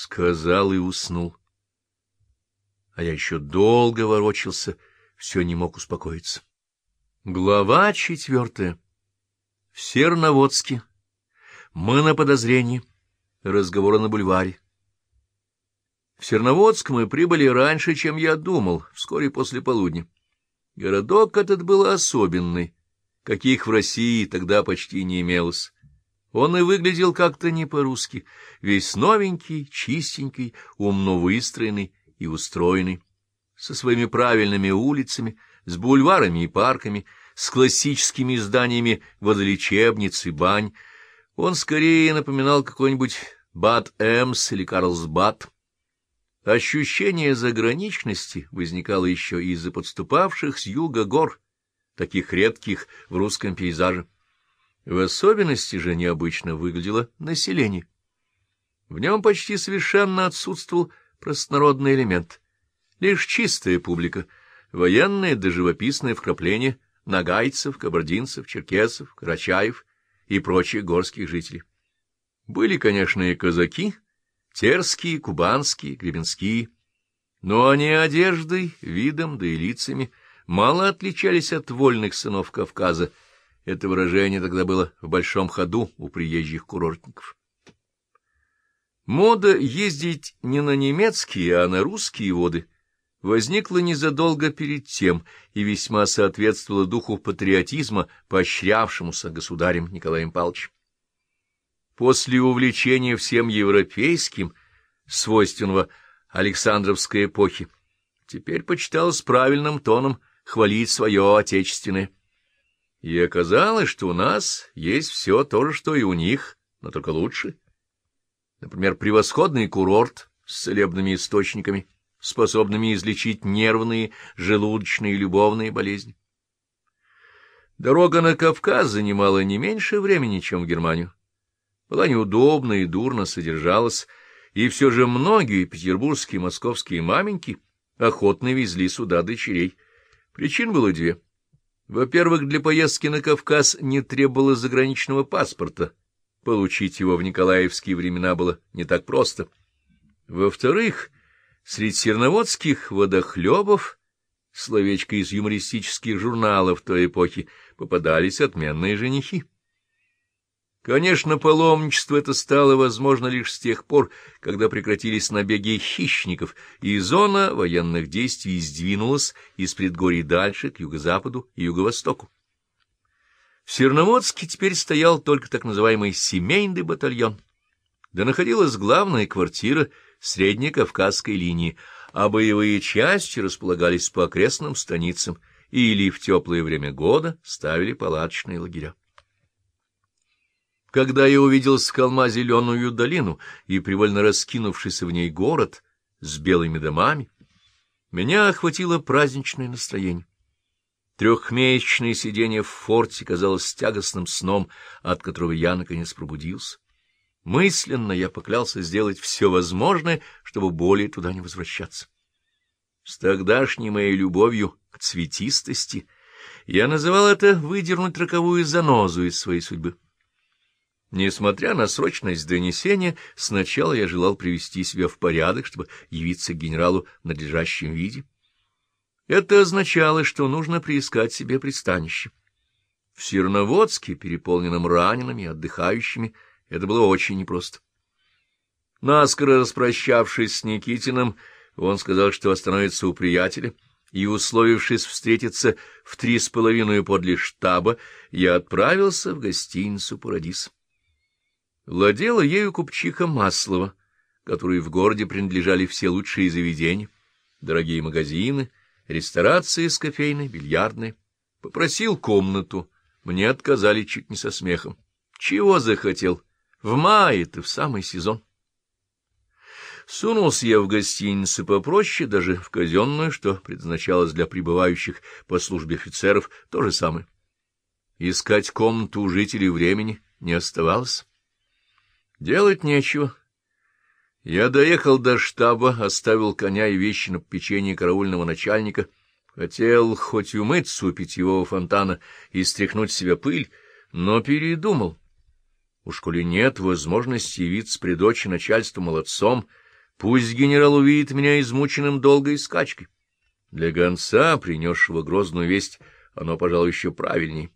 сказал и уснул. А я еще долго ворочался, все не мог успокоиться. Глава четвертая. В Серноводске. Мы на подозрении. Разговоры на бульваре. В Серноводск мы прибыли раньше, чем я думал, вскоре после полудня. Городок этот был особенный, каких в России тогда почти не имелось. Он и выглядел как-то не по-русски, весь новенький, чистенький, умно выстроенный и устроенный, со своими правильными улицами, с бульварами и парками, с классическими зданиями водолечебниц и бань. Он скорее напоминал какой-нибудь Бад-Эмс или Карлсбад. Ощущение заграничности возникало еще из-за подступавших с юга гор, таких редких в русском пейзаже. В особенности же необычно выглядело население. В нем почти совершенно отсутствовал простонародный элемент. Лишь чистая публика, военное да живописное вкрапление нагайцев, кабардинцев, черкесов, карачаев и прочих горских жителей. Были, конечно, и казаки, терские, кубанские, гребенские, но они одеждой, видом да и лицами мало отличались от вольных сынов Кавказа, это выражение тогда было в большом ходу у приезжих курортников. Мода ездить не на немецкие, а на русские воды возникла незадолго перед тем и весьма соответствовала духу патриотизма, поощрявшемуся государем Николаем Павловичем. После увлечения всем европейским, свойственного Александровской эпохи, теперь почиталось правильным тоном хвалить свое отечественное. И оказалось, что у нас есть все то же, что и у них, но только лучше. Например, превосходный курорт с целебными источниками, способными излечить нервные, желудочные и любовные болезни. Дорога на Кавказ занимала не меньше времени, чем в Германию. Была неудобна и дурно содержалась, и все же многие петербургские московские маменьки охотно везли сюда дочерей. Причин было две — во-первых, для поездки на Кавказ не требовалось заграничного паспорта. Получить его в Николаевские времена было не так просто. Во-вторых, среди серноводских водохлебов, словечко из юмористических журналов той эпохи, попадались отменные женихи. Конечно, паломничество это стало возможно лишь с тех пор, когда прекратились набеги хищников, и зона военных действий сдвинулась из предгорий дальше, к юго-западу и юго-востоку. В Серноводске теперь стоял только так называемый семейный батальон, да находилась главная квартира средней Кавказской линии, а боевые части располагались по окрестным станицам или в теплое время года ставили палаточные лагеря. Когда я увидел с холма зеленую долину и привольно раскинувшийся в ней город с белыми домами, меня охватило праздничное настроение. Трехмесячное сидение в форте казалось тягостным сном, от которого я, наконец, пробудился. Мысленно я поклялся сделать все возможное, чтобы более туда не возвращаться. С тогдашней моей любовью к цветистости я называл это выдернуть роковую занозу из своей судьбы. Несмотря на срочность донесения, сначала я желал привести себя в порядок, чтобы явиться к генералу в надлежащем виде. Это означало, что нужно приискать себе пристанище. В Серноводске, переполненном ранеными, отдыхающими, это было очень непросто. Наскоро распрощавшись с Никитиным, он сказал, что остановится у приятеля, и, условившись встретиться в три с половиной подле штаба, я отправился в гостиницу «Парадис». Владела ею купчиха Маслова, которой в городе принадлежали все лучшие заведения, дорогие магазины, ресторации с кофейной, бильярдной. Попросил комнату, мне отказали чуть не со смехом. Чего захотел? В мае-то, в самый сезон. Сунулся я в гостиницу попроще, даже в казенную, что предназначалось для прибывающих по службе офицеров, то же самое. Искать комнату у жителей времени не оставалось. Делать нечего. Я доехал до штаба, оставил коня и вещи на попечение караульного начальника. Хотел хоть умыться у питьевого фонтана и стряхнуть с себя пыль, но передумал. Уж коли нет возможности явиться при дочи начальству молодцом, Пусть генерал увидит меня измученным долгой скачкой. Для гонца, принесшего грозную весть, оно, пожалуй, еще правильней.